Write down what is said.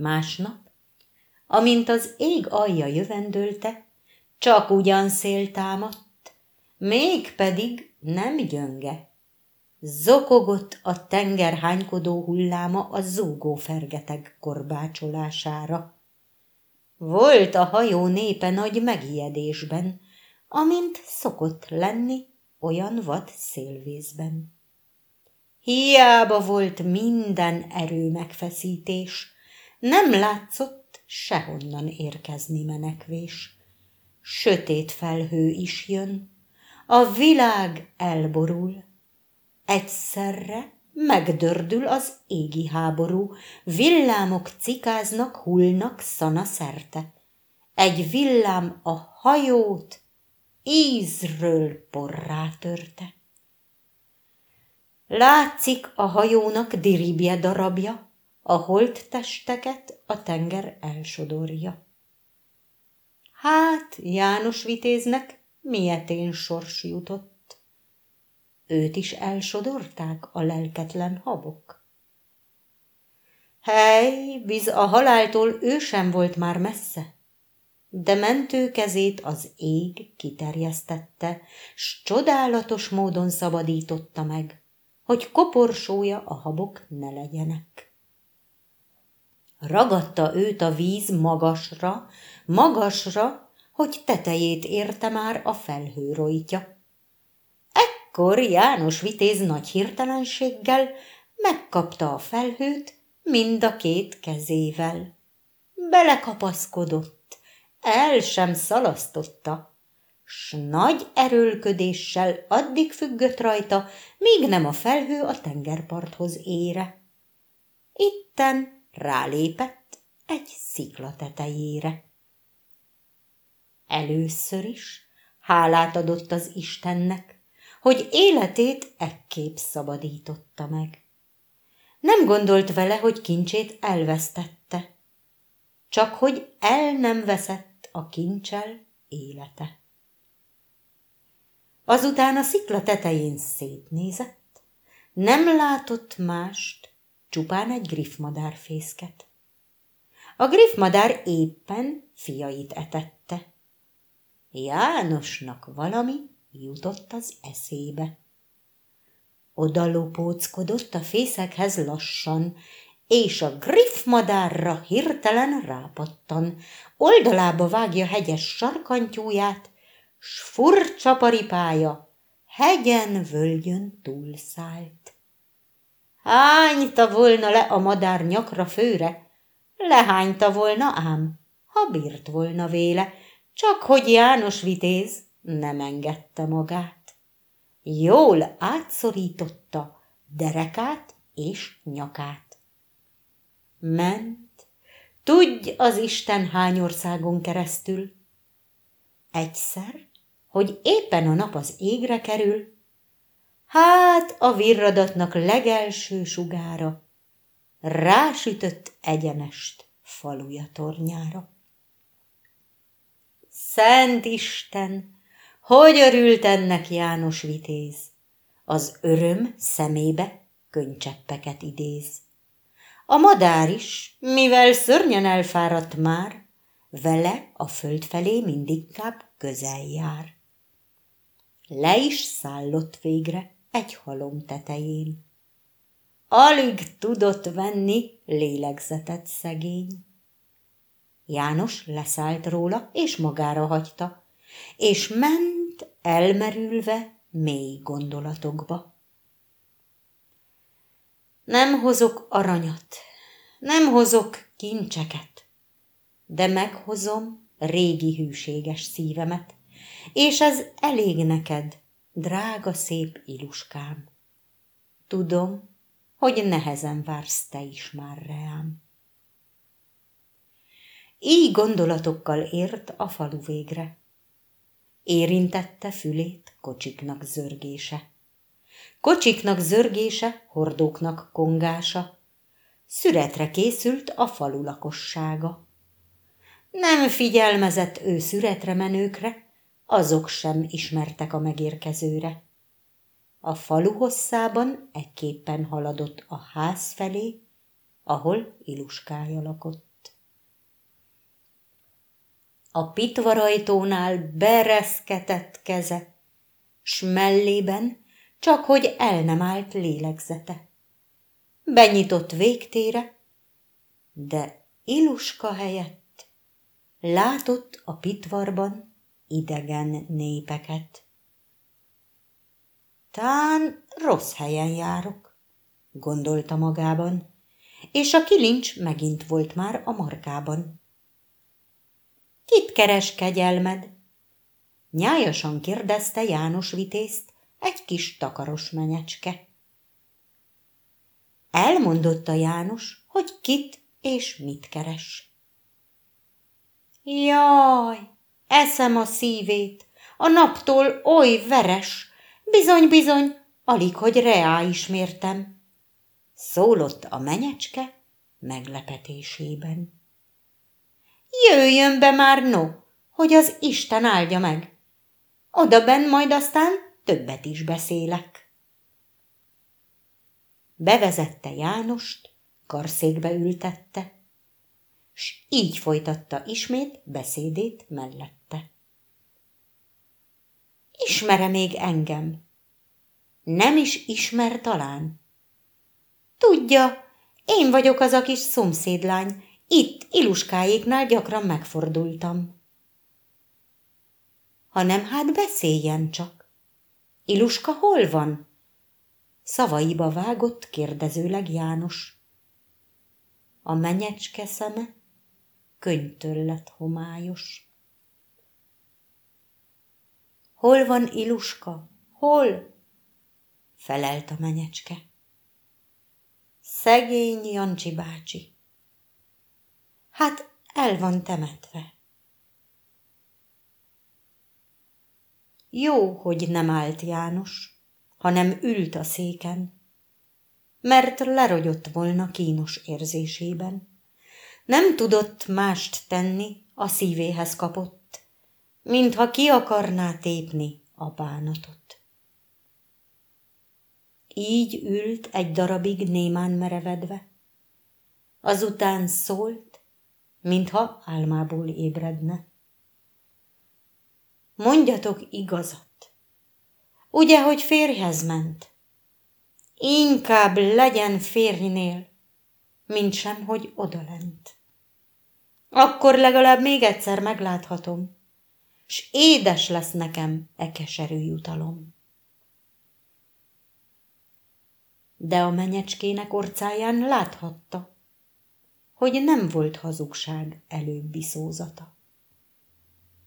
Másnap, amint az ég alja jövendőlte, csak ugyan szél támadt, mégpedig nem gyönge. Zokogott a tenger hánykodó hulláma a zúgó fergeteg korbácsolására. Volt a hajó népe nagy megijedésben, amint szokott lenni olyan vad szélvészben. Hiába volt minden erő megfeszítés, nem látszott sehonnan érkezni menekvés. Sötét felhő is jön, a világ elborul. Egyszerre megdördül az égi háború, villámok cikáznak, hullnak szana szerte. Egy villám a hajót ízről porrá törte. Látszik a hajónak diribje darabja, a holt testeket a tenger elsodorja. Hát János vitéznek mietén sors jutott. Őt is elsodorták a lelketlen habok. Hely, biz a haláltól ő sem volt már messze, de mentő kezét az ég kiterjesztette, s csodálatos módon szabadította meg, hogy koporsója a habok ne legyenek. Ragadta őt a víz magasra, magasra, hogy tetejét érte már a felhő rojtja. Ekkor János vitéz nagy hirtelenséggel megkapta a felhőt mind a két kezével. Belekapaszkodott, el sem szalasztotta, s nagy erőlködéssel addig függött rajta, míg nem a felhő a tengerparthoz ére. Itten rálépett egy szikla tetejére. Először is hálát adott az Istennek, hogy életét ekképp szabadította meg. Nem gondolt vele, hogy kincsét elvesztette, csak hogy el nem veszett a kincsel élete. Azután a szikla tetején szétnézett, nem látott mást, csupán egy griffmadár fészket. A griffmadár éppen fiait etette. Jánosnak valami jutott az eszébe. Oda lopóckodott a fészekhez lassan, és a griffmadárra hirtelen rápattan, oldalába vágja hegyes sarkantyúját, s furcsa paripája hegyen völgyön túlszállt. Hányta volna le a madár nyakra főre, lehányta volna ám, ha bírt volna véle, csak hogy János vitéz nem engedte magát. Jól átszorította derekát és nyakát. Ment, tudj az Isten hány országon keresztül. Egyszer hogy éppen a nap az égre kerül, hát a virradatnak legelső sugára rásütött egyenest faluja tornyára. Szent Isten, hogy örült ennek János vitéz, az öröm szemébe könycseppeket idéz. A madár is, mivel szörnyen elfáradt már, vele a föld felé mindinkább közel jár. Le is szállott végre egy halom tetején. Alig tudott venni lélegzetet szegény. János leszállt róla, és magára hagyta, és ment elmerülve mély gondolatokba. Nem hozok aranyat, nem hozok kincseket, de meghozom régi hűséges szívemet, és ez elég neked, drága szép iluskám. Tudom, hogy nehezen vársz te is már reám. Így gondolatokkal ért a falu végre. Érintette fülét kocsiknak zörgése. Kocsiknak zörgése, hordóknak kongása. Szüretre készült a falu lakossága. Nem figyelmezett ő szüretre menőkre, azok sem ismertek a megérkezőre. A falu hosszában ekképpen haladott a ház felé, ahol Iluskája lakott. A pitvarajtónál bereszketett keze, s mellében csak hogy el nem állt lélegzete. Benyitott végtére, de Iluska helyett látott a pitvarban idegen népeket. Tán rossz helyen járok, gondolta magában, és a kilincs megint volt már a markában. Kit keres kegyelmed? Nyájasan kérdezte János vitézt egy kis takaros menyecske. Elmondotta János, hogy kit és mit keres. Jaj, eszem a szívét, a naptól oly veres, bizony-bizony, alig, hogy reá ismértem. Szólott a menyecske meglepetésében. Jöjjön be már, no, hogy az Isten áldja meg. Oda benn majd aztán többet is beszélek. Bevezette Jánost, karszékbe ültette, s így folytatta ismét beszédét mellette. Ismere még engem? Nem is ismer talán? Tudja, én vagyok az a kis szomszédlány, itt Iluskáéknál gyakran megfordultam. Hanem hát beszéljen csak. Iluska hol van? Szavaiba vágott kérdezőleg János. A menyecske szeme könyvtől lett homályos. Hol van Iluska? Hol? felelt a menyecske. Szegény Jancsi bácsi. Hát el van temetve. Jó, hogy nem állt János, hanem ült a széken, mert lerogyott volna kínos érzésében. Nem tudott mást tenni, a szívéhez kapott, mintha ki akarná tépni a bánatot. Így ült egy darabig némán merevedve, azután szólt, mintha álmából ébredne. Mondjatok igazat. Ugye, hogy férjhez ment? Inkább legyen férjnél, mint sem, hogy odalent. Akkor legalább még egyszer megláthatom, s édes lesz nekem e keserű jutalom. De a menyecskének orcáján láthatta, hogy nem volt hazugság előbbi szózata.